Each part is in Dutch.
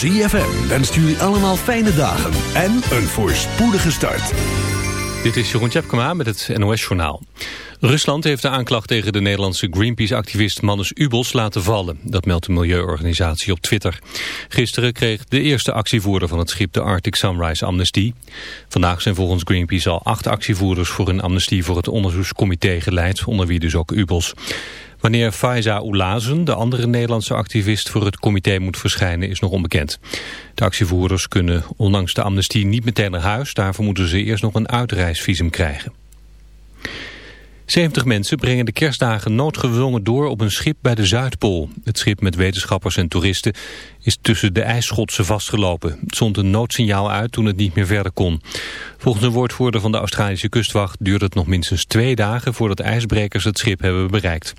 ZFM wenst jullie allemaal fijne dagen en een voorspoedige start. Dit is Jeroen Tjepkema met het NOS Journaal. Rusland heeft de aanklacht tegen de Nederlandse Greenpeace-activist Mannes Ubos laten vallen. Dat meldt de milieuorganisatie op Twitter. Gisteren kreeg de eerste actievoerder van het schip de Arctic Sunrise amnestie. Vandaag zijn volgens Greenpeace al acht actievoerders voor een amnestie voor het onderzoekscomité geleid, onder wie dus ook Ubos. Wanneer Faiza Oulazen, de andere Nederlandse activist, voor het comité moet verschijnen is nog onbekend. De actievoerders kunnen ondanks de amnestie niet meteen naar huis. Daarvoor moeten ze eerst nog een uitreisvisum krijgen. 70 mensen brengen de kerstdagen noodgedwongen door op een schip bij de Zuidpool. Het schip met wetenschappers en toeristen is tussen de ijsschotsen vastgelopen. Het zond een noodsignaal uit toen het niet meer verder kon. Volgens een woordvoerder van de Australische kustwacht duurt het nog minstens twee dagen voordat ijsbrekers het schip hebben bereikt.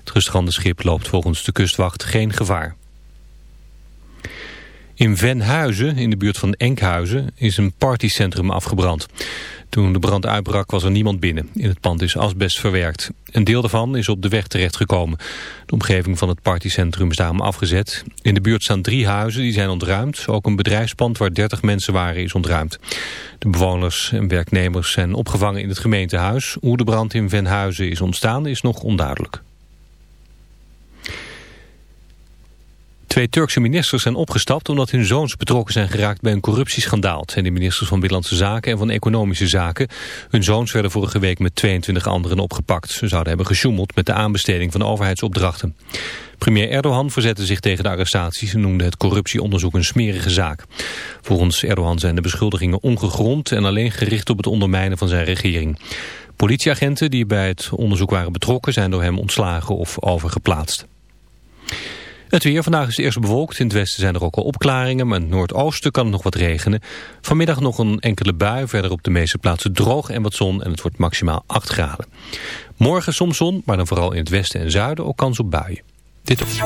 Het gestrande schip loopt volgens de kustwacht geen gevaar. In Venhuizen, in de buurt van Enkhuizen, is een partycentrum afgebrand. Toen de brand uitbrak was er niemand binnen. In het pand is asbest verwerkt. Een deel daarvan is op de weg terechtgekomen. De omgeving van het partycentrum is daarom afgezet. In de buurt staan drie huizen die zijn ontruimd. Ook een bedrijfspand waar 30 mensen waren is ontruimd. De bewoners en werknemers zijn opgevangen in het gemeentehuis. Hoe de brand in Venhuizen is ontstaan is nog onduidelijk. Twee Turkse ministers zijn opgestapt omdat hun zoons betrokken zijn geraakt bij een corruptieschandaal. Het zijn de ministers van Binnenlandse Zaken en van Economische Zaken. Hun zoons werden vorige week met 22 anderen opgepakt. Ze zouden hebben gesjoemeld met de aanbesteding van overheidsopdrachten. Premier Erdogan verzette zich tegen de arrestaties en noemde het corruptieonderzoek een smerige zaak. Volgens Erdogan zijn de beschuldigingen ongegrond en alleen gericht op het ondermijnen van zijn regering. Politieagenten die bij het onderzoek waren betrokken zijn door hem ontslagen of overgeplaatst. Het weer vandaag is eerst bewolkt. In het westen zijn er ook al opklaringen, maar in het noordoosten kan het nog wat regenen. Vanmiddag nog een enkele bui, verder op de meeste plaatsen droog en wat zon en het wordt maximaal 8 graden. Morgen soms zon, maar dan vooral in het westen en zuiden ook kans op buien. Dit is...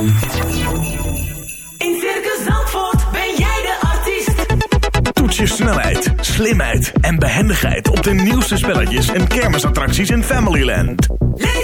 In Circus Zandvoort ben jij de artiest. Toets je snelheid, slimheid en behendigheid op de nieuwste spelletjes en kermisattracties in Familyland. Leef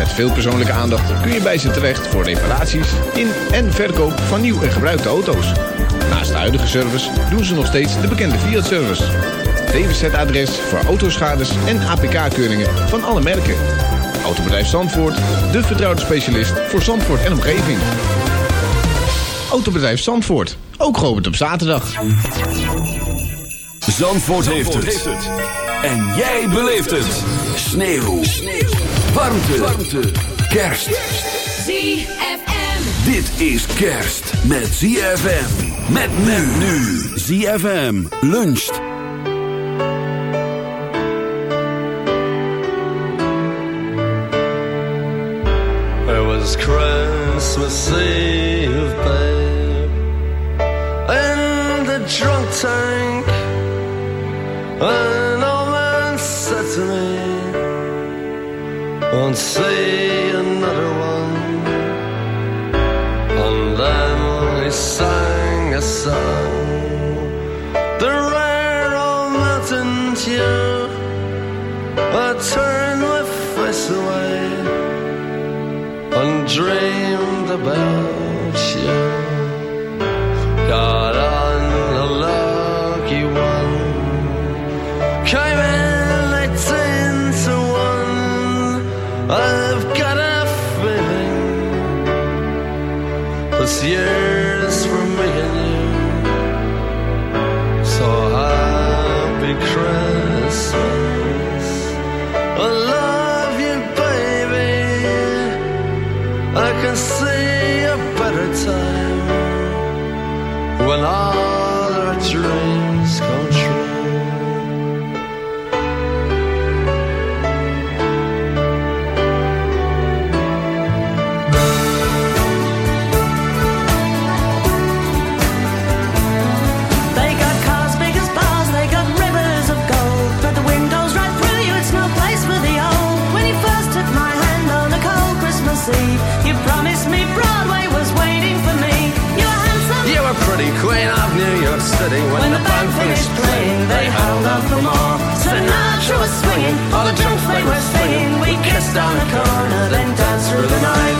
Met veel persoonlijke aandacht kun je bij ze terecht voor reparaties in en verkoop van nieuw en gebruikte auto's. Naast de huidige service doen ze nog steeds de bekende Fiat-service. DWZ-adres voor autoschades en APK-keuringen van alle merken. Autobedrijf Zandvoort, de vertrouwde specialist voor Zandvoort en omgeving. Autobedrijf Zandvoort, ook geopend op zaterdag. Zandvoort, heeft, het. En jij beleeft het. Sneeuw. Sneeuw. Warmte. Warmte. Kerst. ZFM. Dit is kerst met ZFM. Met men nu. ZFM luncht. It was Christmas Eve, babe, in the drunk tank. An "Won't see another one." And then he sang a song, the rare old mountain tune. I turned my face away and dreamed about swinging, all the junk we were singing. We kissed on the corner, then danced through the night.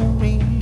me.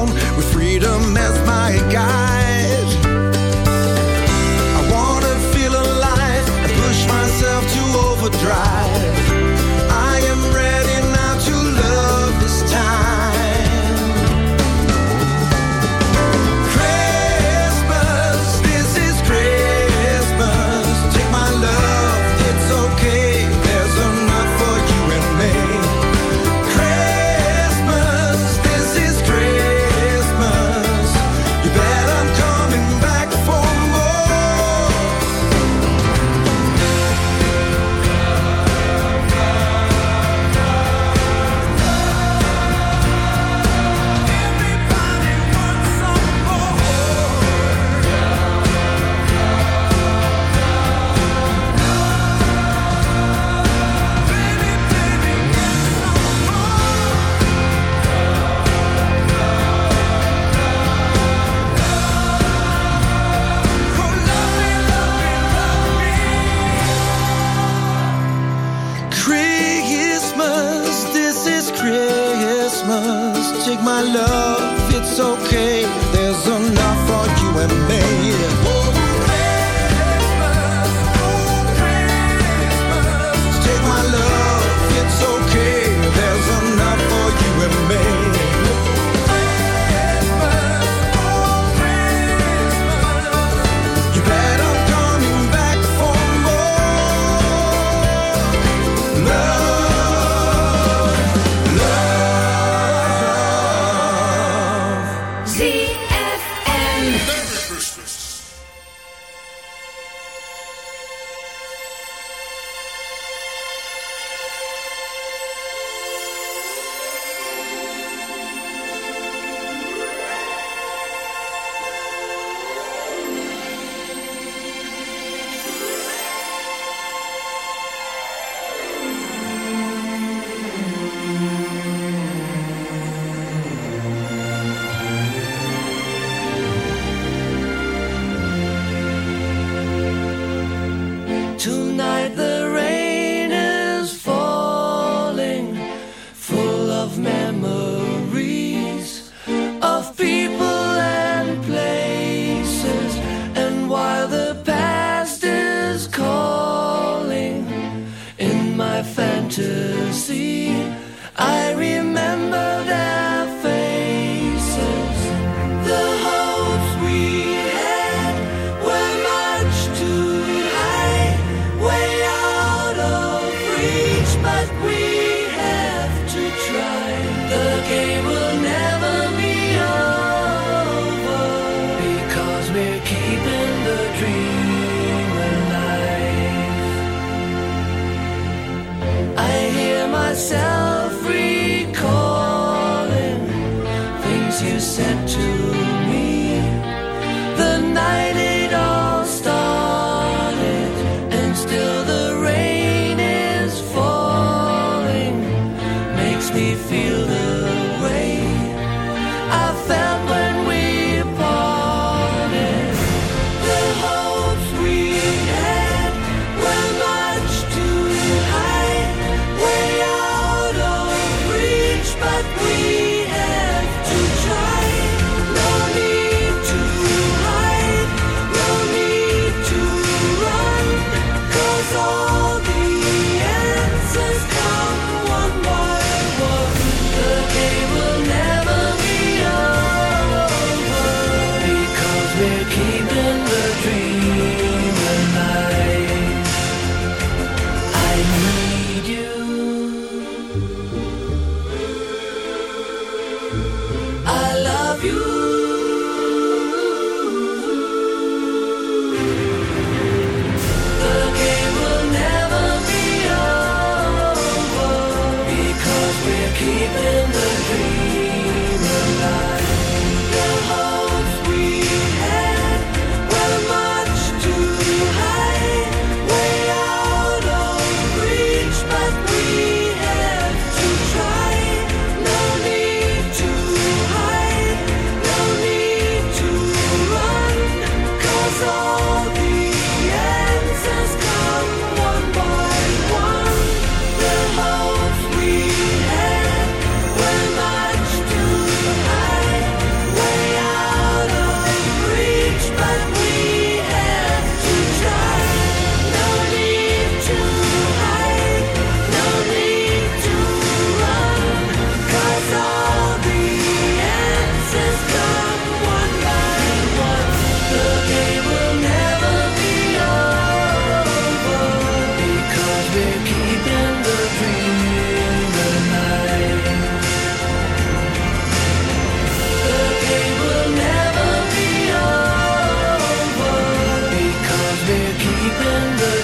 freedom as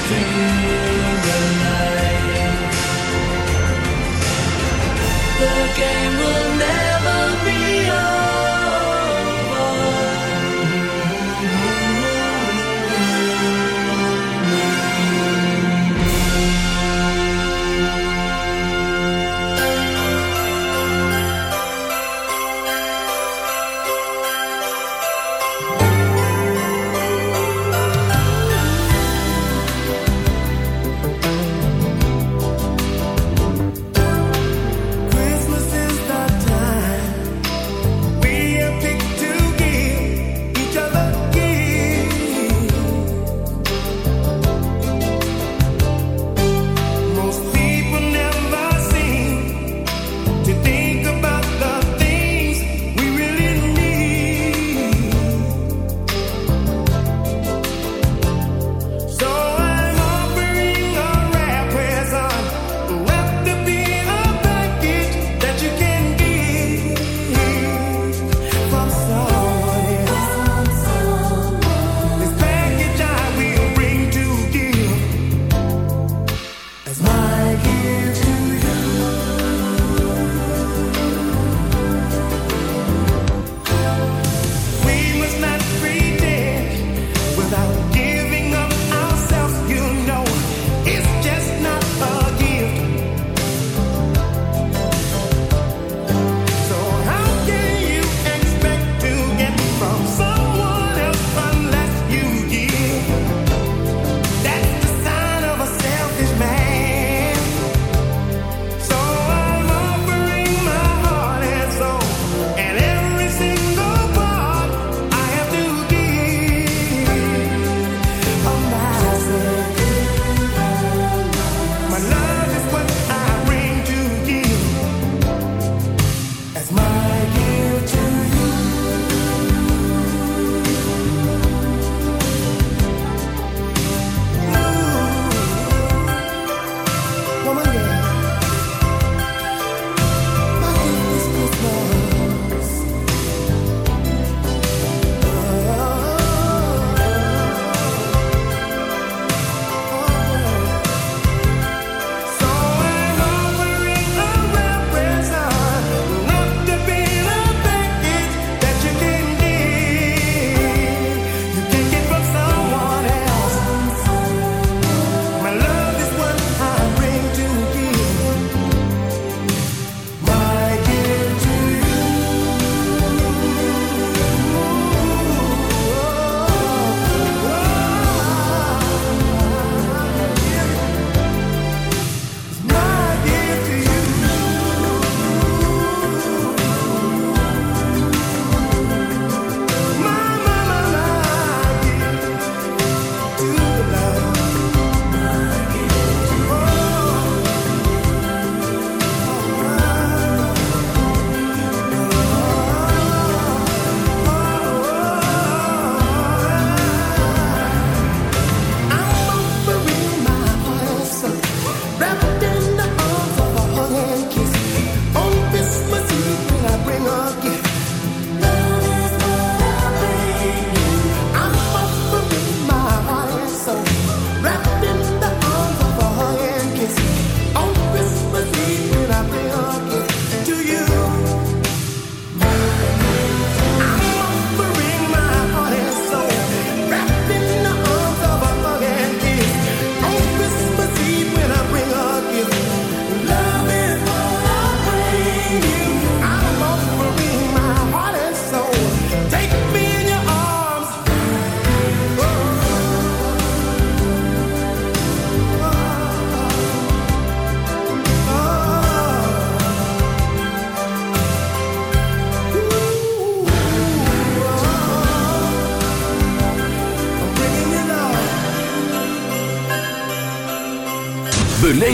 Thank you.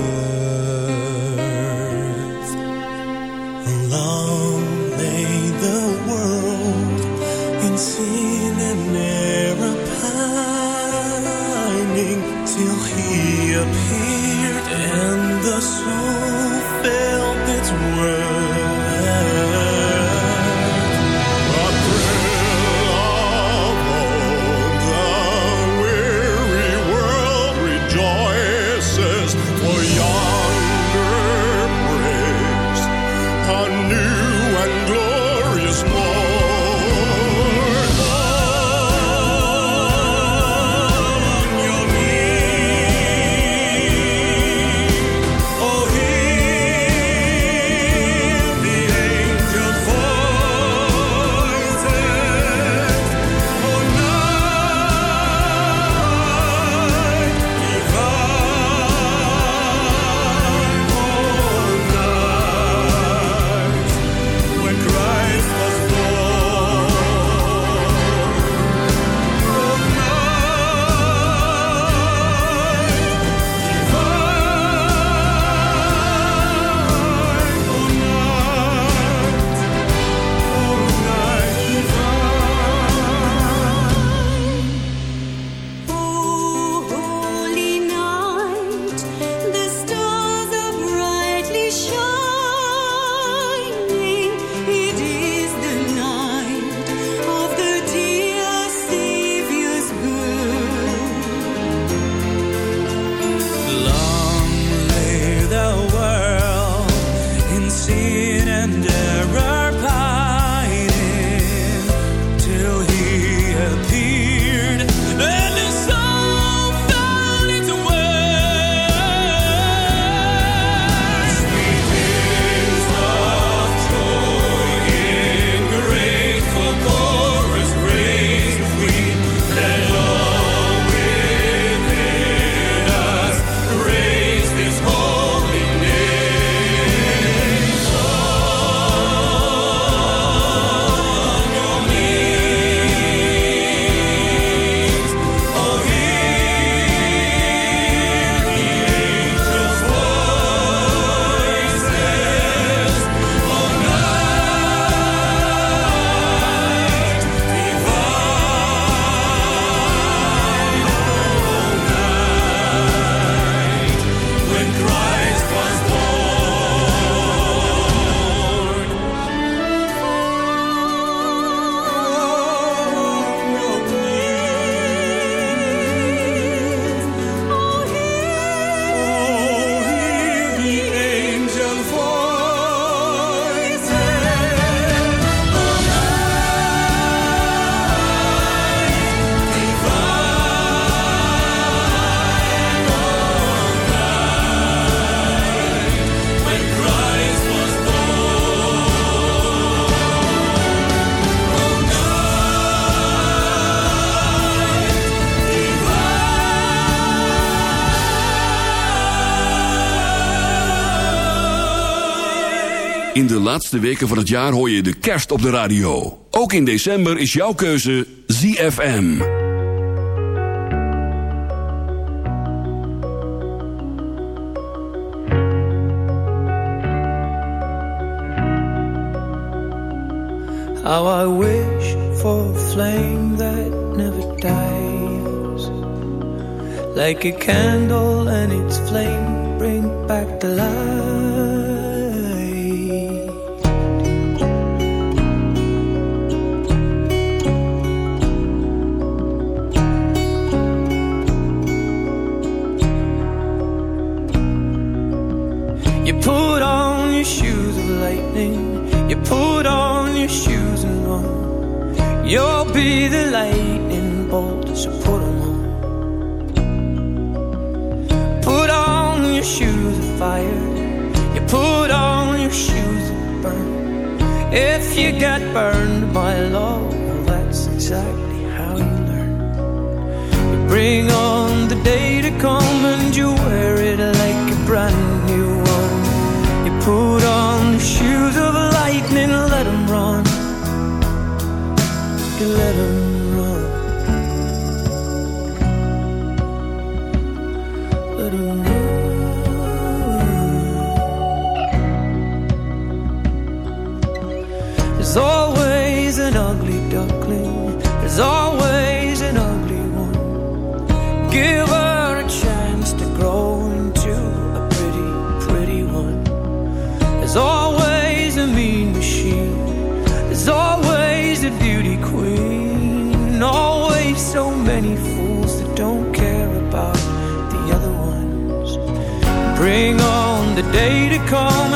Oh. laatste weken van het jaar hoor je de kerst op de radio. Ook in december is jouw keuze ZFM. How I wish for a flame that never dies Like a candle and its flame bring back the light If you get burned by love, that's exactly how you learn. You bring on the day. day to call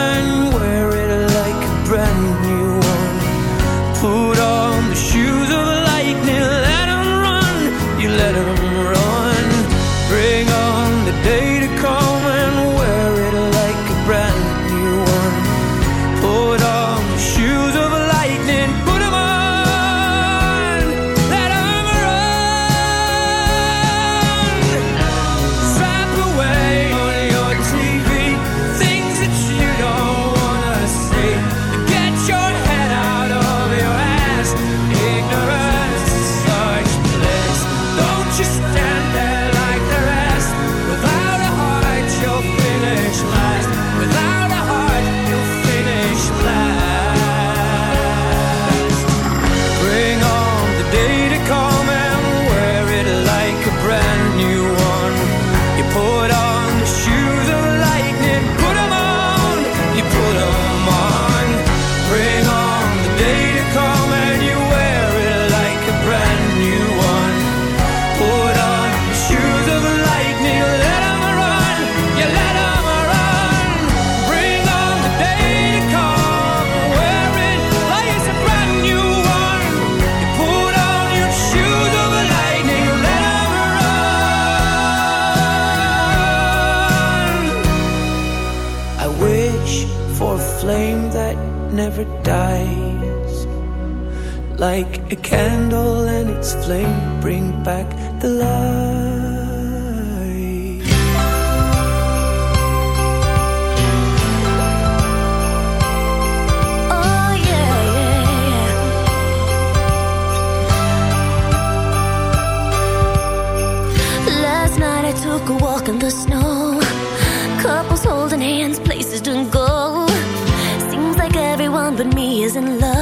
holding hands, places to go. Seems like everyone but me is in love.